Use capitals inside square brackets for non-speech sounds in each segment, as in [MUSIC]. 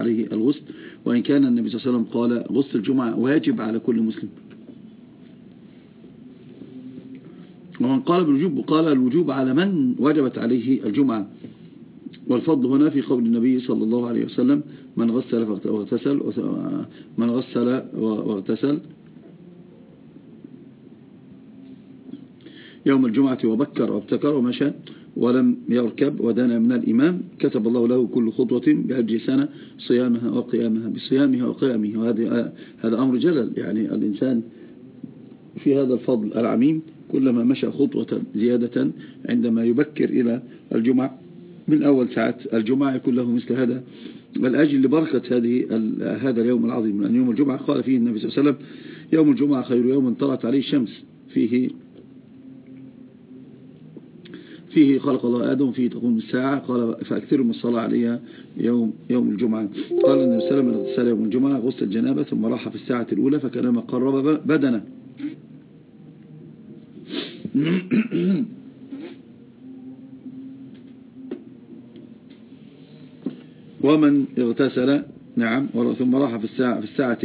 عليه الغسل وإن كان النبي صلى الله عليه وسلم قال غسل الجمعة واجب على كل مسلم. ومن قال بالوجوب قال الوجوب على من وجبت عليه الجمعة. والفضل هنا في قول النبي صلى الله عليه وسلم من غسل واغتسل من غسل واغتسل. يوم الجمعة وبكر وابتكر ومشى. ولم يركب ودنا من الإمام. كتب الله له كل خطوة بأجل سنة صيامها وقيامها بصيامها وقيامها وهذا هذا أمر جلل. يعني الإنسان في هذا الفضل العميم كلما مشى خطوة زيادة عندما يبكر إلى الجمعة. من أول ساعات الجمعة يكون له مثل هذا الأجل لبركة هذه هذا اليوم العظيم. لأن يوم الجمعة قال فيه النبي صلى الله عليه وسلم يوم الجمعة خير يوم طلعت عليه الشمس. فيه فيه خلق الله آدم فيه تقوم الساعة. قال فأكثر من الصلاة عليها يوم يوم الجمعة. قال النبي صلى الله عليه وسلم يوم الجمعة غسل الجنابة ثم راح في الساعة الأولى فكانما قرب بدنه. [COUGHS] ومن اغتسل نعم ثم راح في الساعة, في الساعة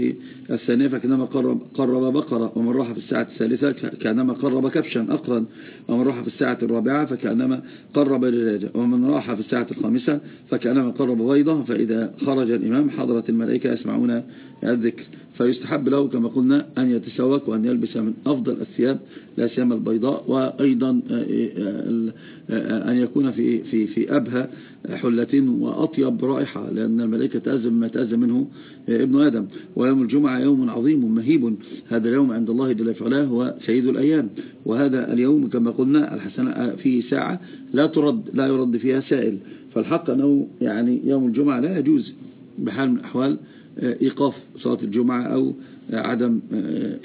الثانية فكانما قرب, قرب بقرة ومن راح في الساعة الثالثة كأنما قرب كبشا أقرا. ومن راح في الساعة الرابعة فكأنما قرب دجاجة ومن راح في الساعة الخامسة فكأنما قرب بيضة فإذا خرج الإمام حضرت الملائكة يسمعون الذكر. فيستحب له كما قلنا أن يتسوك وأن يلبس من أفضل الثياب لا سيما البيضاء وأيضا آه، آه، آه، أن يكون في في في أبهى حلة وأطيب رائحة لأن الملائكة تأذن ما تأذن منه ابن آدم ويوم الجمعة يوم عظيم مهيب. هذا اليوم عند الله جل وعلا هو سيد الأيام. وهذا اليوم كما قلنا الحسنة فيه ساعة لا ترد لا يرد فيها سائل. فالحق أنه يعني يوم الجمعة لا يجوز بحال من الأحوال إيقاف صلاة الجمعة أو عدم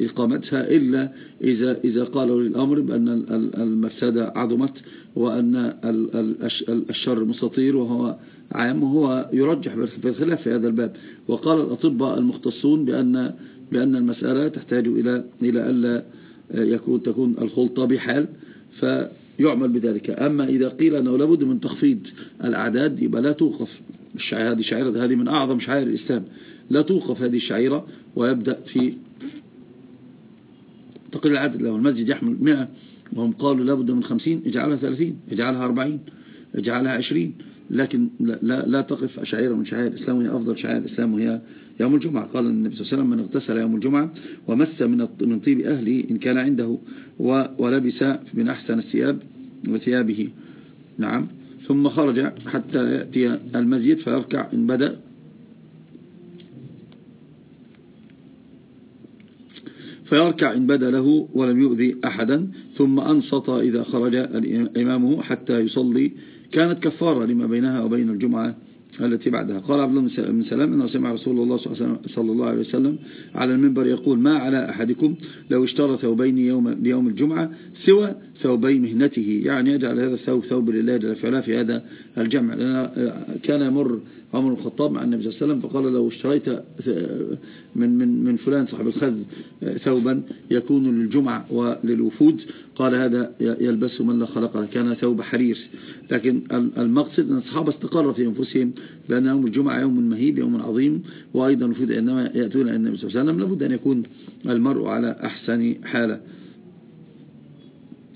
إقامتها إلا إذا إذا قالوا للأمر بأن المفسدة عظمت وأن الشر مستطير وهو عام وهو يرجح بالخلاف في هذا الباب. وقال الأطباء المختصون بأن بأن المسألة تحتاج إلى إلى ألا يكون تكون الخلطة بحال فيعمل بذلك. أما إذا قيل أنه لابد من تخفيض الأعداد يبقى لا توقف. هذه شعيرة هذه من أعظم شعائر الإسلام. لا توقف هذه الشعيرة ويبدأ في تقليل العدد. لو المسجد يحمل 100 وهم قالوا لابد من 50 اجعلها 30 اجعلها 40 اجعلها 20 لكن لا, لا تقف شعيرة من شعائر الإسلام وهي أفضل شعائر الإسلام وهي يوم الجمعة. قال النبي صلى الله عليه وسلم من اغتسل يوم الجمعة ومس من من طيب أهله إن كان عنده ولبس من أحسن الثياب وثيابه. نعم. ثم خرج حتى يأتي المسجد فيركع إن بدأ. فيركع إن بدأ له ولم يؤذي أحدا. ثم أنصت إذا خرج إمامه حتى يصلي كانت كفارة لما بينها وبين الجمعة التي بعدها. قال عبد الله بن سلام أنه سمع رسول الله صلى الله عليه وسلم على المنبر يقول ما على أحدكم لو اشترى ثوبين يوم, ليوم الجمعة سوى ثوبي مهنته يعني يجعل هذا الثوب ثوب لله جل في في هذا الجمع. لأن كان يمر عمر الخطاب مع النبي صلى الله عليه وسلم فقال لو اشتريت من من من فلان صاحب الخذ ثوبا يكون للجمعة وللوفود. قال هذا يلبسه من لا خلق كان ثوب حرير. لكن المقصد أن الصحابة استقر في أنفسهم بأن يوم الجمعة يوم مهيب يوم عظيم وأيضا الوفود إنما يأتون النبي صلى الله عليه وسلم لابد أن يكون المرء على أحسن حالة.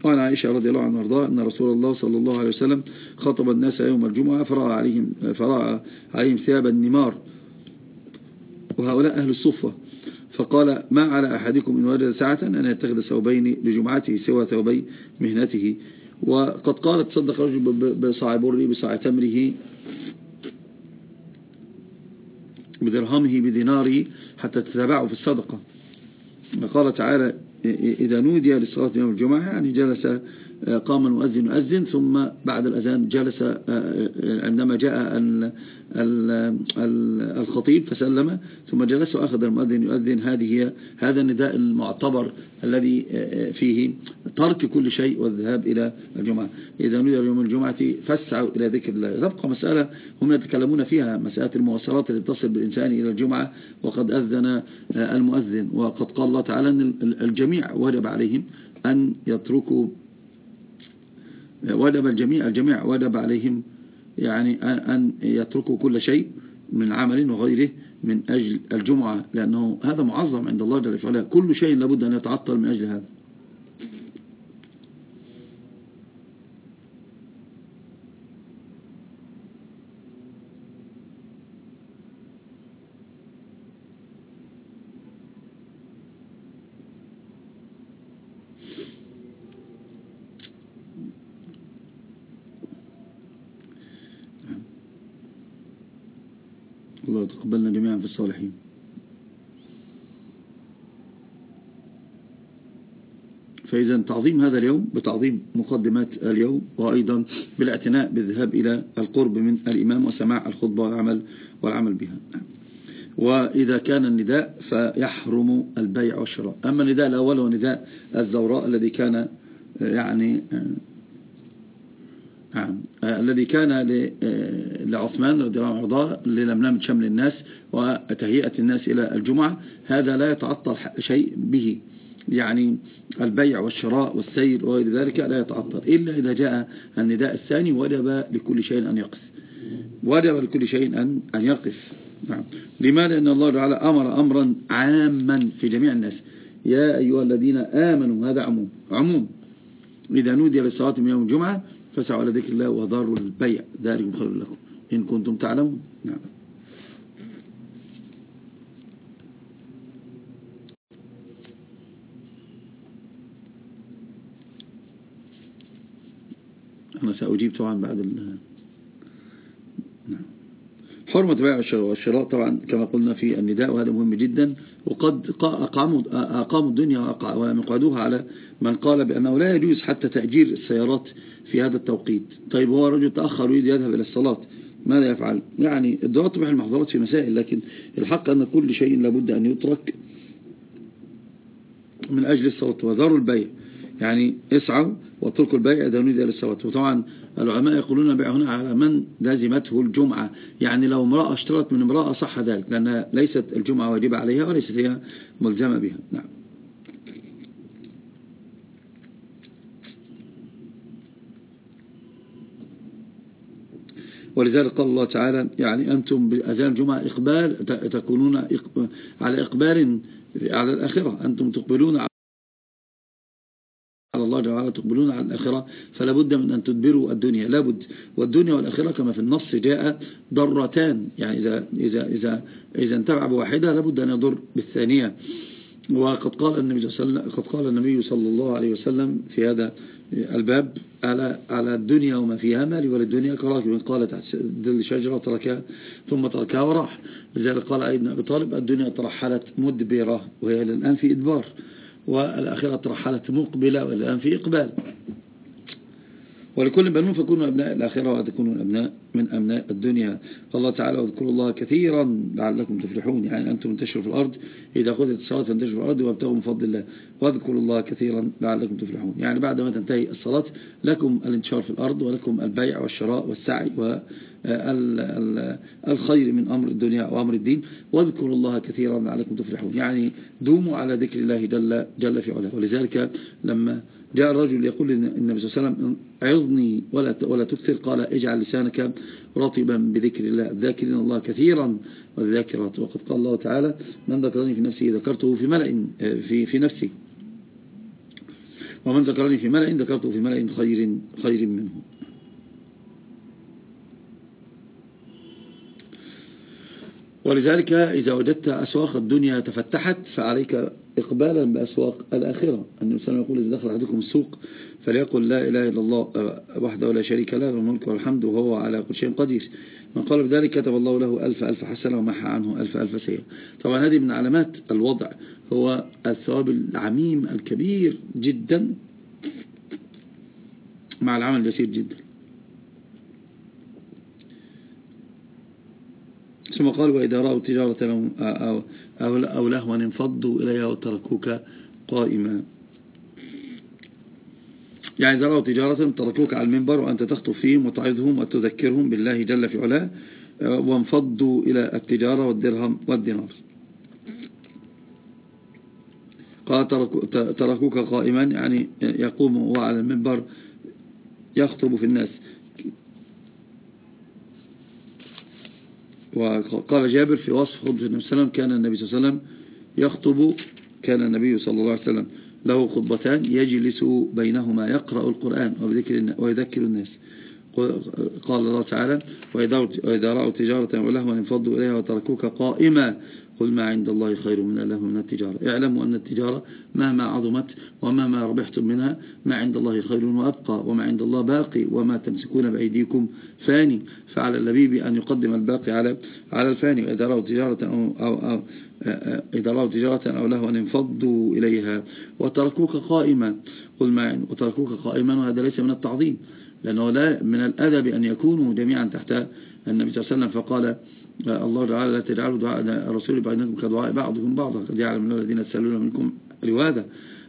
وعن عائشة رضي الله عنها وارضاها أن رسول الله صلى الله عليه وسلم خطب الناس يوم الجمعة فرأى عليهم, فرأى عليهم ثياب النمار. وهؤلاء أهل الصفة. فقال ما على أحدكم إن وجد ساعة أن يتخذ ثوبين لجمعته سوى ثوبي مهنته؟ وقد قالت تصدق رجل بصاع بري بصاع تمره بدرهمه بديناره حتى تتابعه في الصدقة. قال تعالى إذا نودي للصلاة يوم الجمعة يعني جلس قام المؤذن يؤذن ثم بعد الأذان جلس آه، آه، عندما جاء الخطيب فسلم ثم جلس وأخذ المؤذن يؤذن. هذه هذا النداء المعتبر الذي فيه ترك كل شيء والذهاب إلى الجمعة. إذا نودي يوم الجمعة فاسعوا إلى ذكر الله. تبقى مسألة هم يتكلمون فيها مسألة المواصلات التي تصل بالإنسان إلى الجمعة وقد أذن المؤذن. وقد قال الله تعالى أن الجميع وجب عليهم أن يتركوا وجب الجميع الجميع وجب عليهم يعني أن يتركوا كل شيء من عمل وغيره من أجل الجمعة لأنه هذا معظم عند الله جل وعلا. كل شيء لابد أن يتعطل من أجل هذا. الله تقبلنا جميعا في الصالحين. فإذا تعظيم هذا اليوم بتعظيم مقدمات اليوم وأيضا بالاعتناء بالذهاب إلى القرب من الإمام وسماع الخطبة والعمل, والعمل بها. وإذا كان النداء فيحرم البيع والشراء. أما النداء الأول هو نداء الزوراء الذي كان يعني نعم. الذي كان آه، لعثمان رضي الله عنه للملام شمل الناس وتهيئة الناس إلى الجمعة هذا لا يتعطل شيء به. يعني البيع والشراء والسير وغير ذلك لا يتعطل إلا إذا جاء النداء الثاني وجب لكل شيء أن يقف وجب لكل شيء أن, أن يقف. نعم. لماذا؟ أن الله تعالى أمر أمرا عاما في جميع الناس. يا أيها الذين آمنوا هذا عموم عموم. إذا نودي للصلاة من يوم الجمعة فسعوا على ذكر الله وضاروا البيع ذلك خير لكم. إن كنتم تعلمون. نعم. أنا سأجيب طبعا بعد ال نعم. حرمة بيع والشراء طبعا كما قلنا في النداء وهذا مهم جدا. وقد أقاموا الدنيا ومقعدوها على من قال بأنه لا يجوز حتى تأجير السيارات في هذا التوقيت. طيب هو رجل تأخر ويريد يذهب إلى الصلاة ماذا يفعل؟ يعني الدعاء طبعا المحظورات في مسائل لكن الحق أن كل شيء لابد أن يترك من أجل الصلاة وذروا البيع. يعني اسعوا واتركوا البيع إذا إلى الصلاة وطبعا العلماء يقولون البيع هنا على من لازمته الجمعة. يعني لو امرأة اشترت من امرأة صح ذلك لأن ليست الجمعة واجبة عليها وليست هي ملزمة بها. نعم. ولذلك قال الله تعالى يعني أنتم بأذان الجمعة إقبال تكونون على إقبال على الآخرة أنتم تقبلون على الله جل وعلا تقبلون على الآخرة فلا بد من أن تدبروا الدنيا لابد والدنيا والآخرة كما في النص جاء ضرتان يعني إذا, إذا, إذا, إذا انتبع بواحدة لابد أن يضر بالثانية. وقد قال النبي صلى الله عليه وسلم قد قال النبي صلى الله عليه وسلم في هذا الباب على على الدنيا وما فيها مالي وللدنيا كراكب قال تحت ظل شجرة تركها ثم تركها وراح. لذلك قال أيضا أبي طالب الدنيا ترحلت مدبرة وهي الآن في إدبار والآخرة ترحلت مقبلة والآن في إقبال. ولكل بنون فكونوا أبناء الآخرة وتكونوا أبناء من أبناء الدنيا. الله تعالى واذكروا الله كثيرا لعلكم تفلحون. يعني أنتم انتشروا في الأرض إذا قضيت الصلاة فانتشروا في الأرض وابتغوا من فضل الله. واذكروا الله كثيرا لعلكم تفلحون. يعني بعد ما تنتهي الصلاة لكم الانتشار في الأرض ولكم البيع والشراء والسعي والخير من أمر الدنيا وأمر الدين. واذكروا الله كثيرا لعلكم تفلحون. يعني دوموا على ذكر الله جل, جل في علاه. ولذلك لما جاء الرجل يقول للنبي صلى الله عليه وسلم عظني ولا ولا تكثر. قال اجعل لسانك رطبا بذكر الله. ذاكرين الله كثيرا والذاكرات. وقد قال الله تعالى من ذكرني في نفسي ذكرته في ملأ في في نفسي. ومن ذكرني في ملأ ذكرته في ملأ خير خير منه. ولذلك إذا وجدت أسواق الدنيا تفتحت فعليك إقبالا بأسواق الآخرة. النبي صلى الله عليه وسلم يقول إذا دخل أحدكم السوق فليقل لا إله إلا الله وحده لا شريك له الملك والحمد وهو على كل شيء قدير. من قال بذلك كتب الله له ألف ألف حسنة ومحى عنه ألف ألف سيئة. طبعا هذه من علامات الوضع. هو الثواب العميم الكبير جدا مع العمل اليسير جدا. ثم قال وإذا رأوا تجارة أو, أو, لهوا انفضوا إليها وتركوك قائما. يعني إذا رأوا تجارة تركوك على المنبر وأنت تخطب فيهم وتعظهم وتذكرهم بالله جل في علاه وانفضوا إلى التجارة والدرهم والدينار. قال تركوك قائما يعني يقوم هو على المنبر يخطب في الناس. وقال جابر في وصف خطبة النبي صلى الله عليه وسلم كان النبي صلى الله عليه وسلم يخطب كان النبي صلى الله عليه وسلم له خطبتان يجلس بينهما يقرأ القرآن ويذكر الناس. قال الله تعالى وإذا رأوا تجارة ولهوا انفضوا إليها وتركوك قائما قل ما عند الله خير من الله من التجارة. اعلموا أن التجارة مهما عظمت ومهما ربحتم منها ما عند الله خير وأبقى وما عند الله باقي وما تمسكون بأيديكم فاني. فعلى اللبيب أن يقدم الباقي على على الفاني. وإذا رأوا تجارة أو, أو, أو إذا رأوا تجارة أو لهوا انفضوا إليها. وتركوك قائما. قل ما وتركوك قائما وهذا ليس من التعظيم لأنه لا من الأدب أن يكونوا جميعا تحت النبي صلى الله عليه وسلم. فقال الله تعالى لا تجعلوا دعاء الرسول بينكم كدعاء بعضكم بعضا. قد يعلم الذين يسألون منكم لواذا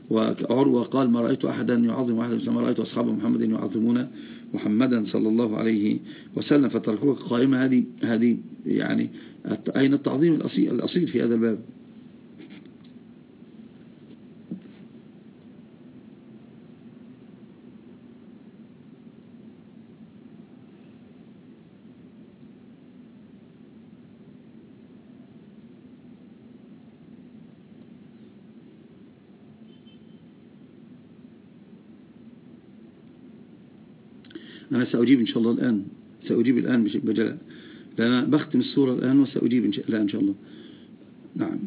وعروة قال ما رأيت أحدا يعظم أحدا ما رأيت أصحاب محمد يعظمون محمدا صلى الله عليه وسلم. فتركوك قائمة. هذه هذه يعني أين التعظيم الأصيل في هذا الباب؟ أنا سأجيب إن شاء الله الآن. سأجيب الآن بجلاء لأنا بختم السورة الآن وسأجيب إن شاء الله إن شاء الله. نعم.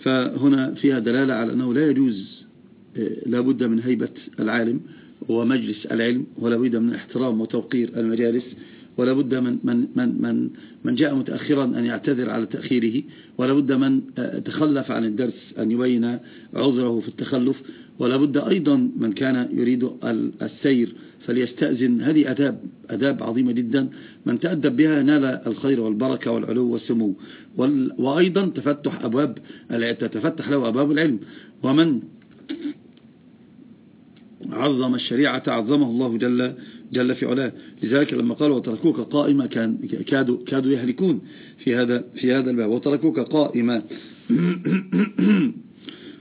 فهنا فيها دلالة على أنه لا يجوز آه، لا بد من هيبة العالم ومجلس العلم ولا بد من احترام وتوقير المجالس. ولا بد من, من, من, من, من جاء متأخرا أن يعتذر على تأخيره ولا بد من آه، تخلف عن الدرس أن يبين عذره في التخلف ولا بد أيضا من كان يريد السير فليستأذن. هذه أداب أداب عظيمة جدا. من تأدب بها نال الخير والبركة والعلو والسمو. وأيضا تفتح أبواب تتفتح له أبواب العلم. ومن عظم الشريعة عظمه الله جل, جل في علاه. لذلك لما قالوا وتركوك قائمة كان كادوا, كادوا يهلكون في هذا, في هذا الباب. وتركوك قائمة [CLEARS THROAT]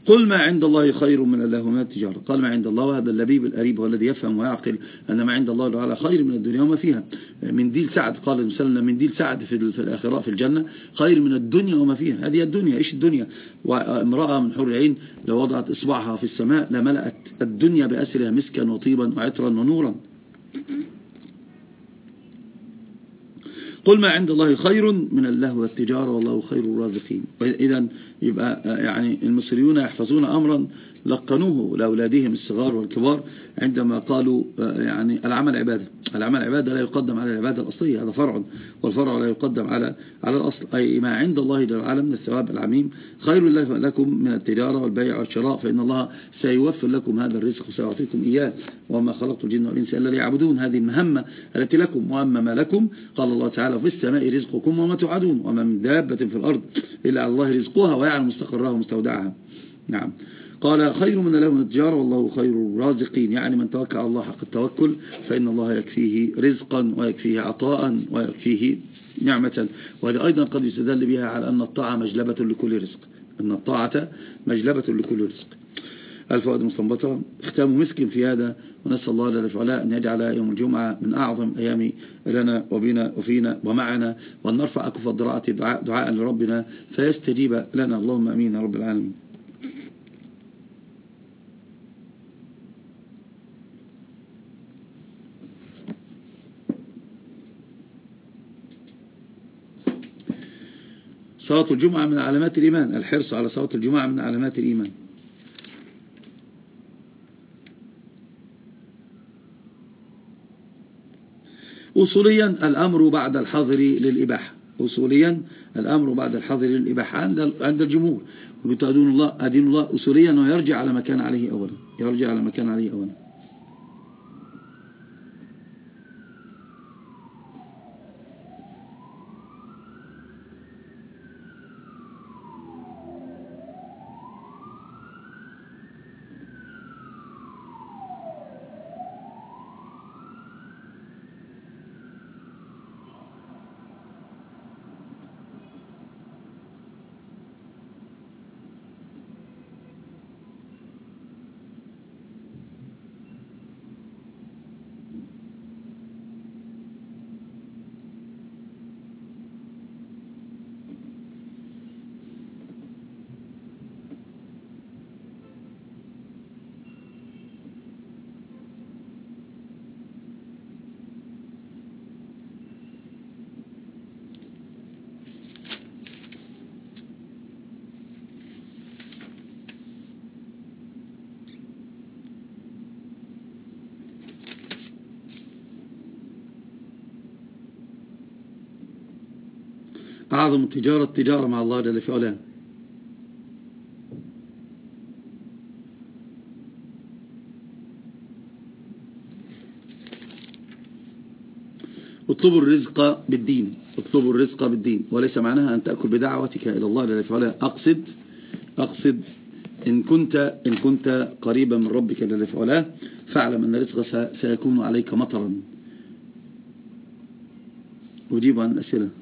قل ما عند الله خير من الله وما التجارة. قال ما عند الله وهذا اللبيب الأريب هو الذي يفهم ويعقل أن ما عند الله تعالى خير من الدنيا وما فيها. من ديل سعد قال المسلم من ديل سعد في الآخرة في الجنة خير من الدنيا وما فيها. هذه الدنيا. إيش الدنيا؟ وامرأة من حور العين لو وضعت إصبعها في السماء لملأت الدنيا بأسرها مسكا وطيبا وعطرا ونورا. قل ما عند الله خير من اللهو والتجارة والله خير الرازقين. إذا يبقى يعني المصريون يحفظون أمرا لقنوه لأولادهم الصغار والكبار عندما قالوا يعني العمل عبادة. العمل عبادة لا يقدم على العبادة الأصلية هذا فرع. والفرع لا يقدم على على الأصل. أي ما عند الله جل وعلا من الثواب العميم. خير لكم من التجارة والبيع والشراء فإن الله سيوفر لكم هذا الرزق وسيعطيكم إياه. وما خلقت الجن والإنس إلا ليعبدون. هذه المهمة التي لكم. وأما ما لكم قال الله تعالى في السماء رزقكم وما تعدون وما من دابة في الأرض إلا على الله رزقها ويعلم مستقرها ومستودعها. نعم. قال خير من له التجارة والله خير الرازقين. يعني من توكل على الله حق التوكل فإن الله يكفيه رزقا ويكفيه عطاء ويكفيه نعمة. وهذا أيضا قد يستدل بها على أن الطاعة مجلبة لكل رزق. أن الطاعة مجلبة لكل رزق. الفوائد المستنبطة. اختام مسك في هذا ونسأل الله جل وعلا أن يجعل يوم الجمعة من أعظم أيام لنا وبنا وفينا ومعنا وأن نرفع أكف الضراعة دعاء, دعاء لربنا فيستجيب لنا. اللهم أمين رب العالمين. صلاة الجمعة من علامات الإيمان الحرص على صلاة الجمعة من علامات الإيمان. أصوليا الأمر بعد الحظر للإباحة. أصوليا الأمر بعد الحظر للإباحة عند الجمهور. وبتأدين الله أدين الله أصوليا ويرجع على ما كان عليه أولا. يرجع على ما كان عليه أولا. أعظم التجارة التجارة مع الله جل في علاه. اطلبوا الرزق بالدين اطلبوا الرزق بالدين. وليس معناها أن تأكل بدعوتك إلى الله جل في علاه. أقصد أقصد إن كنت, إن كنت قريبا من ربك جل في علاه فاعلم أن الرزق سيكون عليك مطرا. أجيب عن الأسئلة.